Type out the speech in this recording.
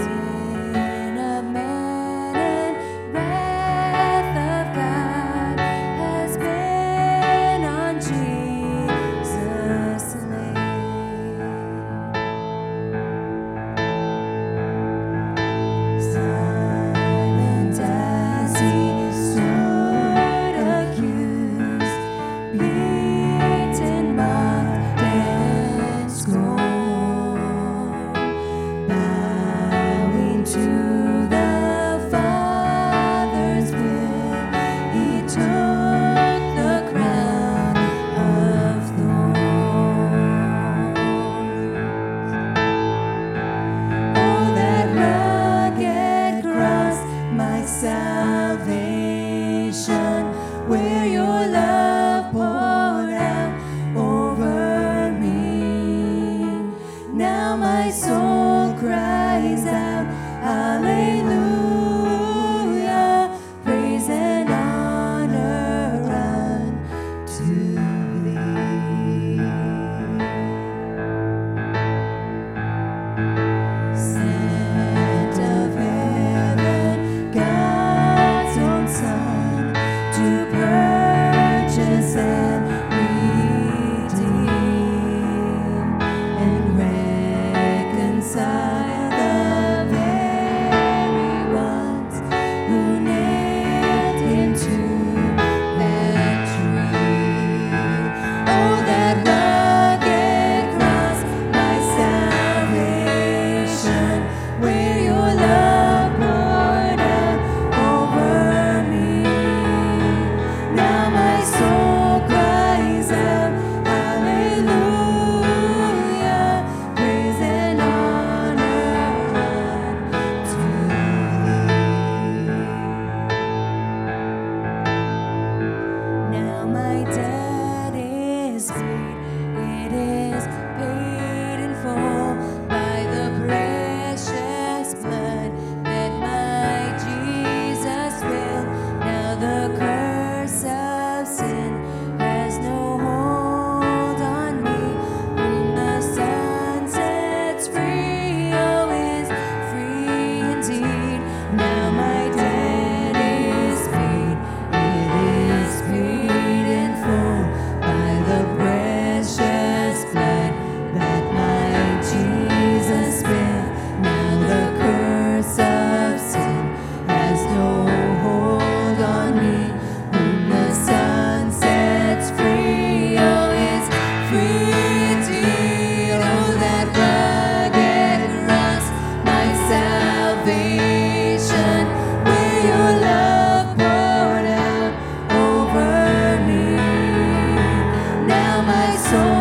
see. Soul cries out, Hallelujah. So.